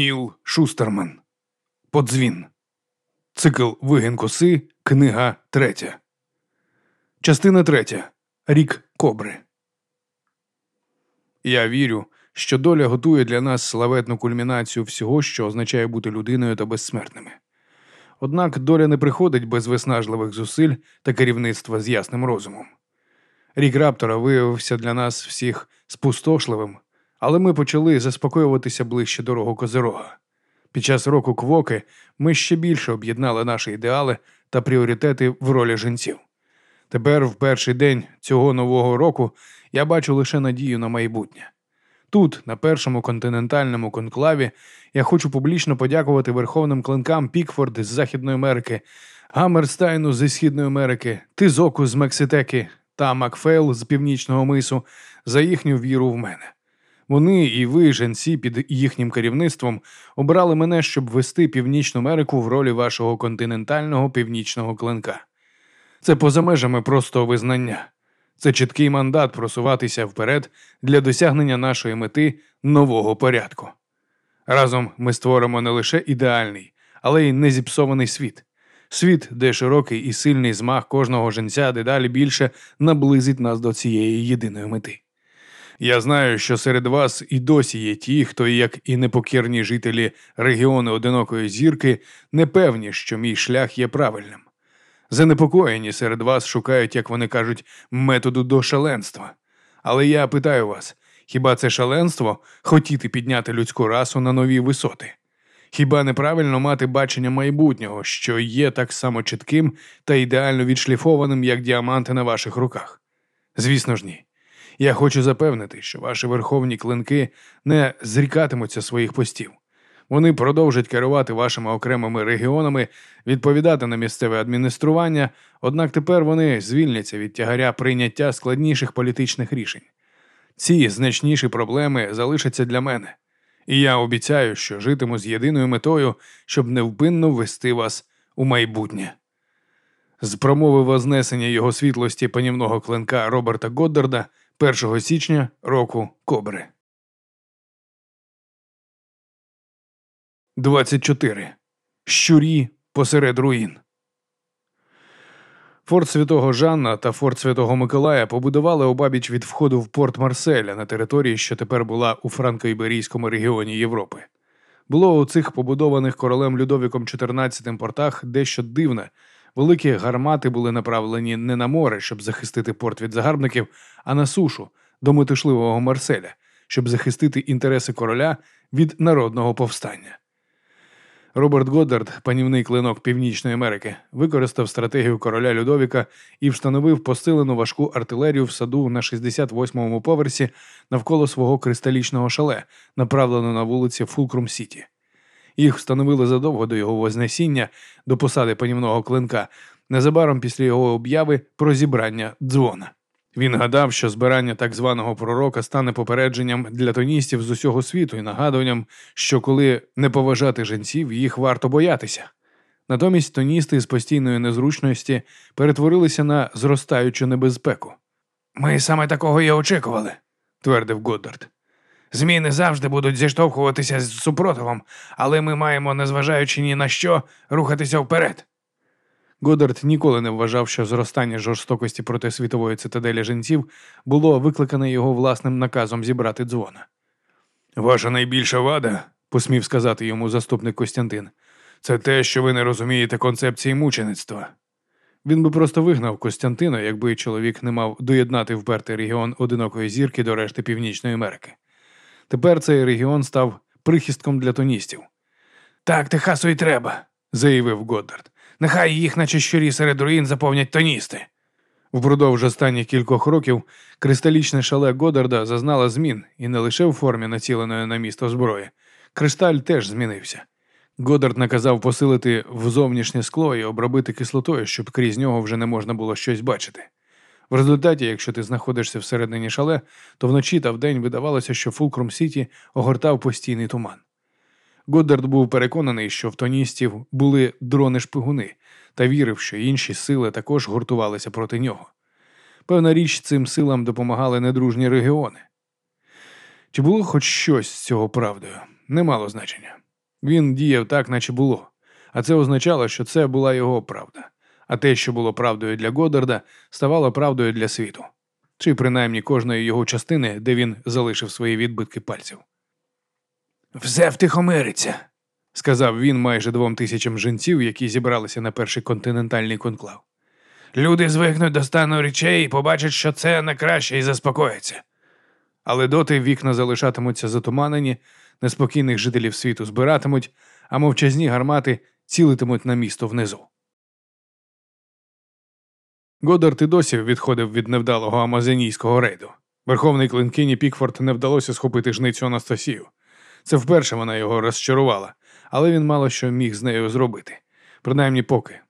Ніл Шустерман. Подзвін. Цикл Вигін коси. Книга третя. Частина третя. Рік Кобри. Я вірю, що доля готує для нас славетну кульмінацію всього, що означає бути людиною та безсмертними. Однак доля не приходить без виснажливих зусиль та керівництва з ясним розумом. Рік раптора виявився для нас всіх спустошливим, але ми почали заспокоюватися ближче дорогу Козирога. Під час року Квоки ми ще більше об'єднали наші ідеали та пріоритети в ролі жінців. Тепер, в перший день цього нового року, я бачу лише надію на майбутнє. Тут, на першому континентальному конклаві, я хочу публічно подякувати верховним клинкам Пікфорд з Західної Америки, Гаммерстайну зі Східної Америки, Тизоку з Мекситеки та Макфейл з Північного Мису за їхню віру в мене. Вони і ви, женці, під їхнім керівництвом, обрали мене, щоб вести Північну Америку в ролі вашого континентального північного клинка. Це поза межами простого визнання. Це чіткий мандат просуватися вперед для досягнення нашої мети нового порядку. Разом ми створимо не лише ідеальний, але й незіпсований світ. Світ, де широкий і сильний змах кожного женця дедалі більше наблизить нас до цієї єдиної мети. Я знаю, що серед вас і досі є ті, хто, як і непокірні жителі регіону одинокої зірки, не певні, що мій шлях є правильним. Занепокоєні серед вас шукають, як вони кажуть, методу до шаленства. Але я питаю вас: хіба це шаленство хотіти підняти людську расу на нові висоти? Хіба неправильно мати бачення майбутнього, що є так само чітким та ідеально відшліфованим, як діаманти на ваших руках? Звісно ж, ні. Я хочу запевнити, що ваші верховні клинки не зрікатимуться своїх постів. Вони продовжать керувати вашими окремими регіонами, відповідати на місцеве адміністрування, однак тепер вони звільняться від тягаря прийняття складніших політичних рішень. Ці значніші проблеми залишаться для мене, і я обіцяю, що житиму з єдиною метою, щоб невпинно ввести вас у майбутнє. З промови вознесення його світлості панівного клинка Роберта Годдарда 1 січня року Кобри. 24. Щурі посеред руїн. Форт Святого Жанна та Форт Святого Миколая побудували обабіч від входу в порт Марселя на території, що тепер була у франко-іберійському регіоні Європи. Було у цих побудованих королем Людовіком XIV портах дещо дивне. Великі гармати були направлені не на море, щоб захистити порт від загарбників, а на сушу до метушливого Марселя, щоб захистити інтереси короля від народного повстання. Роберт Годдард, панівний клинок Північної Америки, використав стратегію короля Людовіка і встановив посилену важку артилерію в саду на 68-му поверсі навколо свого кристалічного шале, направлену на вулиці Фулкрум Сіті. Їх встановили задовго до його вознесіння до посади панівного клинка, незабаром після його обяви про зібрання дзвона. Він гадав, що збирання так званого пророка стане попередженням для тоністів з усього світу і нагадуванням, що коли не поважати жінців, їх варто боятися. Натомість тоністи з постійної незручності перетворилися на зростаючу небезпеку. Ми саме такого і очікували, твердив Годдард. Зміни завжди будуть зіштовхуватися з супротивом, але ми маємо, незважаючи ні на що, рухатися вперед. Годард ніколи не вважав, що зростання жорстокості проти світової цитаделі жінців було викликане його власним наказом зібрати дзвона. Ваша найбільша вада, посмів сказати йому заступник Костянтин, це те, що ви не розумієте концепції мучеництва. Він би просто вигнав Костянтина, якби чоловік не мав доєднати впертий регіон одинокої зірки до решти Північної Америки. Тепер цей регіон став прихистком для тоністів. Так Техасу й треба, заявив Годдард. Нехай їх, наче щурі серед руїн, заповнять тоністи. Впродовж останніх кількох років кристалічне шале Годарда зазнало змін і не лише в формі націленої на місто зброї. Кришталь теж змінився. Годард наказав посилити в зовнішнє скло і обробити кислотою, щоб крізь нього вже не можна було щось бачити. В результаті, якщо ти знаходишся всередині шале, то вночі та вдень видавалося, що Фулкрум Сіті огортав постійний туман. Годдард був переконаний, що в тоністів були дрони-шпигуни, та вірив, що інші сили також гуртувалися проти нього. Певна річ, цим силам допомагали недружні регіони. Чи було хоч щось з цього правдою? Не мало значення. Він діяв так, наче було, а це означало, що це була його правда. А те, що було правдою для Годарда, ставало правдою для світу, чи принаймні кожної його частини, де він залишив свої відбитки пальців. Все втихомириться, сказав він майже двом тисячам жінців, які зібралися на перший континентальний конклав. Люди звикнуть до стану речей і побачать, що це не краще і заспокояться. Але доти вікна залишатимуться затуманені, неспокійних жителів світу збиратимуть, а мовчазні гармати цілитимуть на місто внизу. Годард і досі відходив від невдалого амазонійського рейду. Верховний клинкині Пікфорд не вдалося схопити жницю Анастасію. Це вперше вона його розчарувала, але він мало що міг з нею зробити, принаймні поки.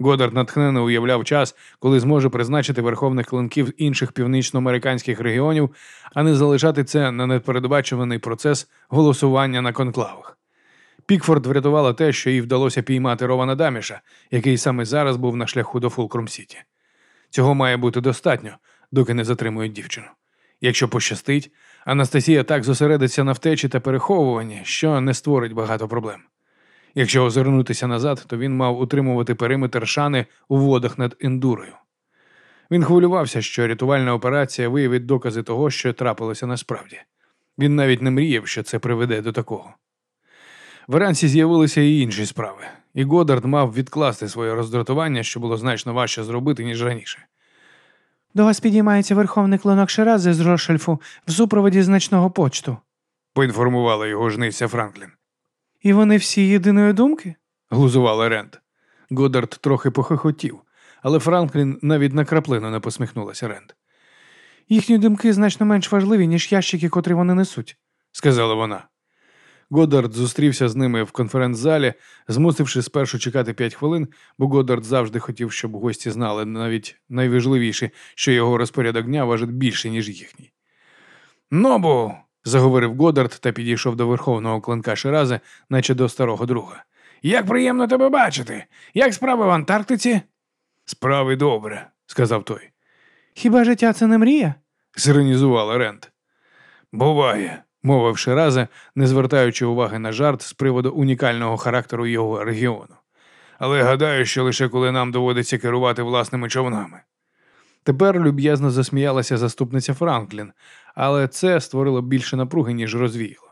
Годард натхненно уявляв час, коли зможе призначити верховних клинків інших північноамериканських регіонів, а не залишати це на непередбачуваний процес голосування на конклавах. Пікфорд врятувала те, що їй вдалося піймати Рована Даміша, який саме зараз був на шляху до Фулкрум Сіті. Цього має бути достатньо, доки не затримують дівчину. Якщо пощастить, Анастасія так зосередиться на втечі та переховуванні, що не створить багато проблем. Якщо озирнутися назад, то він мав утримувати периметр шани у водах над ендурою. Він хвилювався, що рятувальна операція виявить докази того, що трапилося насправді. Він навіть не мріяв, що це приведе до такого. Вранці з'явилися і інші справи, і Годард мав відкласти своє роздратування, що було значно важче зробити, ніж раніше. До вас підіймається верховний клинок Ширази з Рошельфу в супроводі значного почту. Поінформувала його жниця Франклін. І вони всі єдиної думки? глузувала Ренд. Годард трохи похохотів, але Франклін навіть на краплину не посміхнулася Ренд. Їхні думки значно менш важливі, ніж ящики, котрі вони несуть, сказала вона. Годард зустрівся з ними в конференц-залі, змусивши спершу чекати п'ять хвилин, бо Годард завжди хотів, щоб гості знали навіть найважливіше, що його розпорядок дня важить більше, ніж їхній. Нобу, заговорив Годард та підійшов до верховного клинка Ширази, наче до старого друга. Як приємно тебе бачити! Як справи в Антарктиці? Справи добре, сказав той. Хіба життя це не мрія? зіронізувала Рент. Буває, мовив Шираза, не звертаючи уваги на жарт з приводу унікального характеру його регіону. Але гадаю, що лише коли нам доводиться керувати власними човнами. Тепер люб'язно засміялася заступниця Франклін, але це створило більше напруги, ніж розвіяло.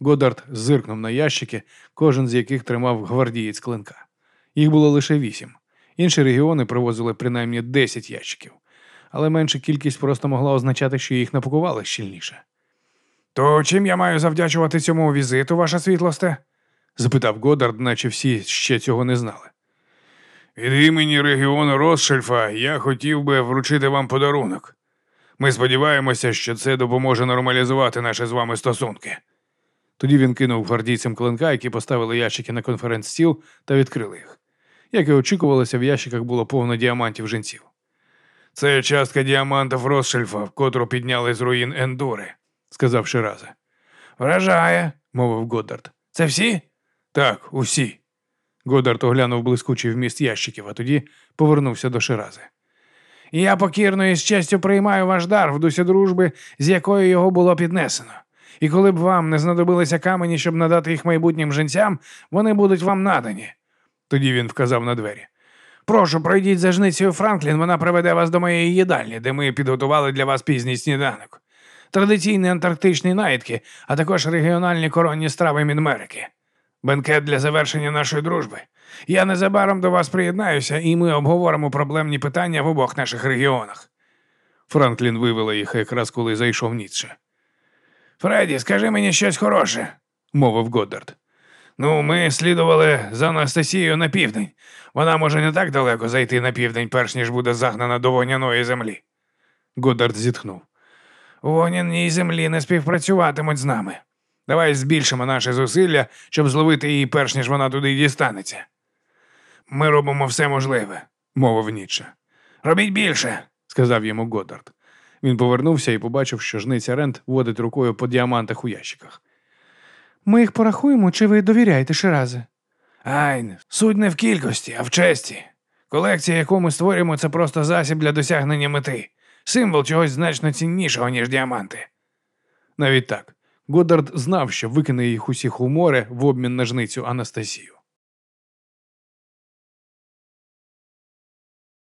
Годард зиркнув на ящики, кожен з яких тримав гвардієць клинка. Їх було лише вісім. Інші регіони привозили принаймні десять ящиків, але менша кількість просто могла означати, що їх напакували щільніше. То чим я маю завдячувати цьому візиту, ваша світлосте? запитав Годард, наче всі ще цього не знали. Від імені регіону Росшельфа я хотів би вручити вам подарунок. Ми сподіваємося, що це допоможе нормалізувати наші з вами стосунки. Тоді він кинув гвардійцям клинка, які поставили ящики на конференц-стіл та відкрили їх. Як і очікувалося, в ящиках було повно діамантів жінців. Це частка діамантів Росшельфа, котру підняли з руїн Ендури, сказав Шираза. Вражає, мовив Годдард. Це всі? Так, усі. Годард оглянув блискучий вміст ящиків, а тоді повернувся до Ширази. Я покірно і з честю приймаю ваш дар в дусі дружби, з якою його було піднесено. І коли б вам не знадобилися камені, щоб надати їх майбутнім жінцям, вони будуть вам надані. Тоді він вказав на двері. Прошу, пройдіть за жницею Франклін, вона приведе вас до моєї їдальні, де ми підготували для вас пізній сніданок. Традиційні антарктичні наїдки, а також регіональні коронні страви Мінмерики. Бенкет для завершення нашої дружби. Я незабаром до вас приєднаюся, і ми обговоримо проблемні питання в обох наших регіонах. Франклін вивела їх якраз коли зайшов Ніцше. Фредді, скажи мені щось хороше, мовив Годдард. Ну, ми слідували за Анастасією на південь. Вона може не так далеко зайти на південь, перш ніж буде загнана до вогняної землі. Годдард зітхнув. Вогняній землі не співпрацюватимуть з нами. Давай збільшимо наші зусилля, щоб зловити її, перш ніж вона туди дістанеться. Ми робимо все можливе, мовив Ніче. Робіть більше, сказав йому Годдард. Він повернувся і побачив, що жниця Рент водить рукою по діамантах у ящиках. Ми їх порахуємо, чи ви довіряєте Ширази? Айн, суть не в кількості, а в честі. Колекція, яку ми створюємо, це просто засіб для досягнення мети, символ чогось значно ціннішого, ніж діаманти. Навіть так. Годдард знав, що викине їх усіх у море в обмін на жницю Анастасію.